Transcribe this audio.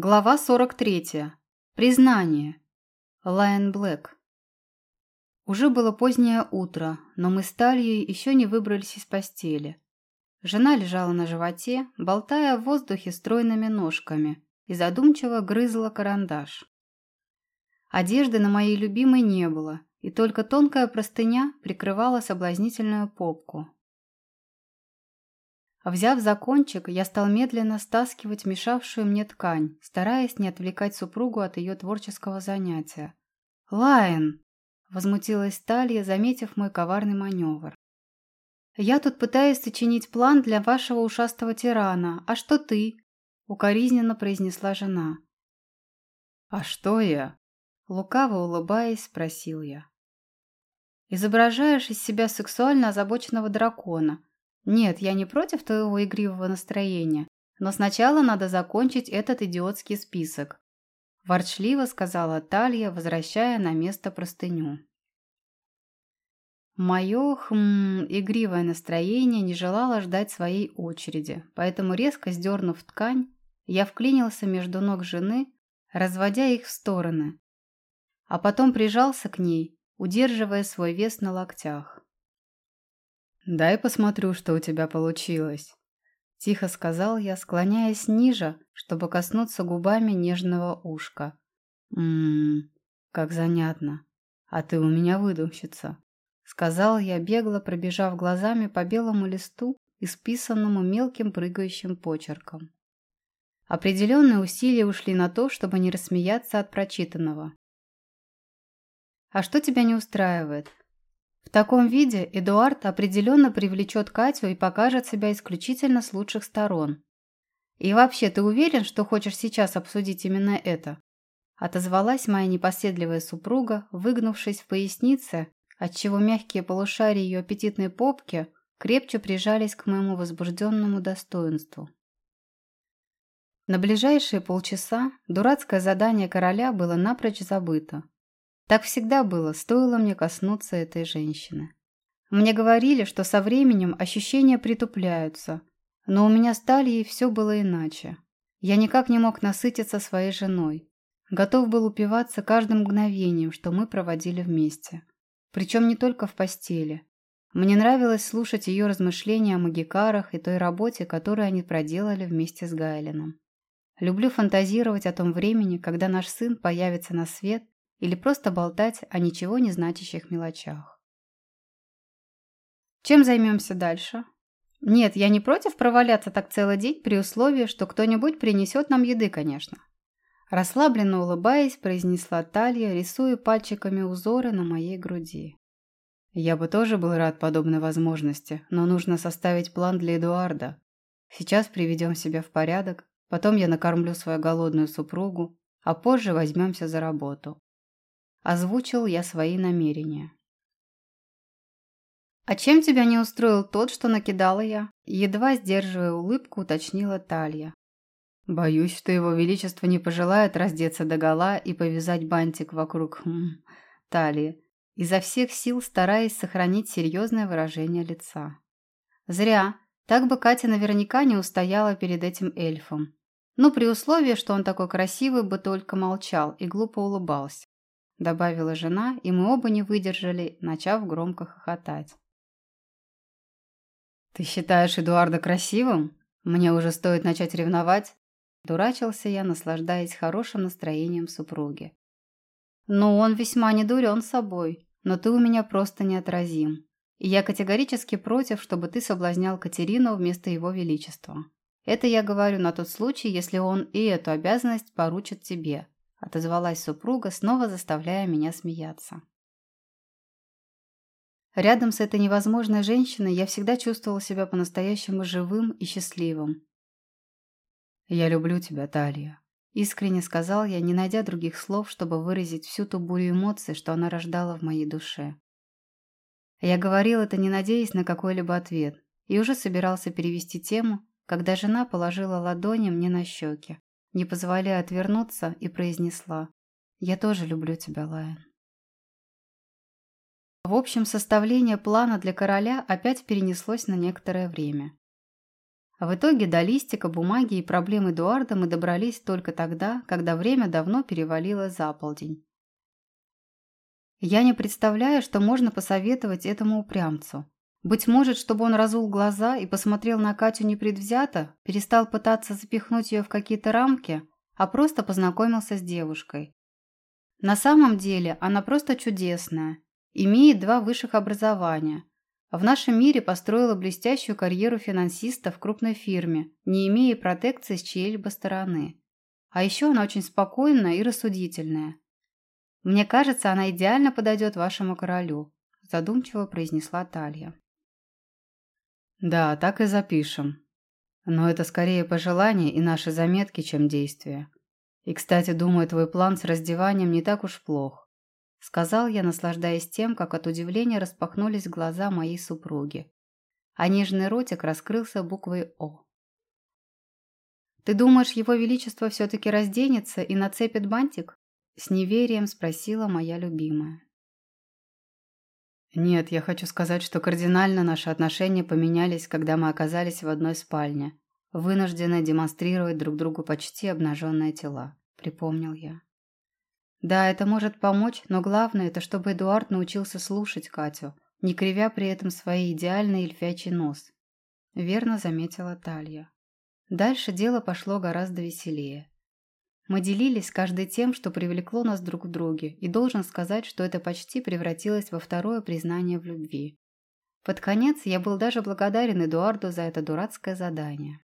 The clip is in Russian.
Глава 43. Признание. Лайон Блэк. Уже было позднее утро, но мы с Тальей еще не выбрались из постели. Жена лежала на животе, болтая в воздухе стройными ножками, и задумчиво грызла карандаш. Одежды на моей любимой не было, и только тонкая простыня прикрывала соблазнительную попку. Взяв за кончик, я стал медленно стаскивать мешавшую мне ткань, стараясь не отвлекать супругу от ее творческого занятия. «Лайон!» – возмутилась Талья, заметив мой коварный маневр. «Я тут пытаюсь сочинить план для вашего ушастого тирана. А что ты?» – укоризненно произнесла жена. «А что я?» – лукаво улыбаясь, спросил я. «Изображаешь из себя сексуально озабоченного дракона – «Нет, я не против твоего игривого настроения, но сначала надо закончить этот идиотский список», – ворчливо сказала Талья, возвращая на место простыню. Мое, хм, игривое настроение не желало ждать своей очереди, поэтому, резко сдернув ткань, я вклинился между ног жены, разводя их в стороны, а потом прижался к ней, удерживая свой вес на локтях. «Дай посмотрю, что у тебя получилось», – тихо сказал я, склоняясь ниже, чтобы коснуться губами нежного ушка. «Ммм, как занятно. А ты у меня выдумщица», – сказал я, бегло пробежав глазами по белому листу, исписанному мелким прыгающим почерком. Определенные усилия ушли на то, чтобы не рассмеяться от прочитанного. «А что тебя не устраивает?» В таком виде Эдуард определенно привлечет Катю и покажет себя исключительно с лучших сторон. «И вообще, ты уверен, что хочешь сейчас обсудить именно это?» Отозвалась моя непоседливая супруга, выгнувшись в пояснице, отчего мягкие полушария ее аппетитной попки крепче прижались к моему возбужденному достоинству. На ближайшие полчаса дурацкое задание короля было напрочь забыто. Так всегда было, стоило мне коснуться этой женщины. Мне говорили, что со временем ощущения притупляются, но у меня с Тальей все было иначе. Я никак не мог насытиться своей женой. Готов был упиваться каждым мгновением, что мы проводили вместе. Причем не только в постели. Мне нравилось слушать ее размышления о магикарах и той работе, которую они проделали вместе с Гайлином. Люблю фантазировать о том времени, когда наш сын появится на свет или просто болтать о ничего не значащих мелочах. Чем займемся дальше? Нет, я не против проваляться так целый день при условии, что кто-нибудь принесет нам еды, конечно. Расслабленно улыбаясь, произнесла Талья, рисуя пальчиками узоры на моей груди. Я бы тоже был рад подобной возможности, но нужно составить план для Эдуарда. Сейчас приведем себя в порядок, потом я накормлю свою голодную супругу, а позже возьмемся за работу. Озвучил я свои намерения. «А чем тебя не устроил тот, что накидала я?» Едва сдерживая улыбку, уточнила Талья. «Боюсь, что его величество не пожелает раздеться догола и повязать бантик вокруг хм, талии, изо всех сил стараясь сохранить серьезное выражение лица. Зря. Так бы Катя наверняка не устояла перед этим эльфом. Ну, при условии, что он такой красивый бы только молчал и глупо улыбался добавила жена, и мы оба не выдержали, начав громко хохотать. «Ты считаешь Эдуарда красивым? Мне уже стоит начать ревновать?» Дурачился я, наслаждаясь хорошим настроением супруги. «Ну, он весьма не дурен собой, но ты у меня просто неотразим. И я категорически против, чтобы ты соблазнял Катерину вместо его величества. Это я говорю на тот случай, если он и эту обязанность поручит тебе, – отозвалась супруга, снова заставляя меня смеяться. Рядом с этой невозможной женщиной я всегда чувствовала себя по-настоящему живым и счастливым. «Я люблю тебя, Талия», – искренне сказал я, не найдя других слов, чтобы выразить всю ту бурю эмоций, что она рождала в моей душе. Я говорил это, не надеясь на какой-либо ответ, и уже собирался перевести тему, когда жена положила ладони мне на щеки не позволяя отвернуться, и произнесла «Я тоже люблю тебя, Лайон». В общем, составление плана для короля опять перенеслось на некоторое время. В итоге до листика, бумаги и проблем Эдуарда мы добрались только тогда, когда время давно перевалило за полдень. Я не представляю, что можно посоветовать этому упрямцу. Быть может, чтобы он разул глаза и посмотрел на Катю непредвзято, перестал пытаться запихнуть ее в какие-то рамки, а просто познакомился с девушкой. На самом деле она просто чудесная, имеет два высших образования. В нашем мире построила блестящую карьеру финансиста в крупной фирме, не имея протекции с чьей-либо стороны. А еще она очень спокойная и рассудительная. «Мне кажется, она идеально подойдет вашему королю», задумчиво произнесла Талья. Да, так и запишем. Но это скорее пожелание и наши заметки, чем действия. И, кстати, думаю, твой план с раздеванием не так уж плох. Сказал я, наслаждаясь тем, как от удивления распахнулись глаза моей супруги. А нежный ротик раскрылся буквой «О». «Ты думаешь, его величество все-таки разденется и нацепит бантик?» С неверием спросила моя любимая. Нет, я хочу сказать, что кардинально наши отношения поменялись, когда мы оказались в одной спальне, вынуждены демонстрировать друг другу почти обнаженные тела, припомнил я. Да, это может помочь, но главное, это чтобы Эдуард научился слушать Катю, не кривя при этом свой идеальный эльфячий нос. Верно заметила Талья. Дальше дело пошло гораздо веселее. Мы делились каждый тем, что привлекло нас друг к друге, и должен сказать, что это почти превратилось во второе признание в любви. Под конец я был даже благодарен Эдуарду за это дурацкое задание.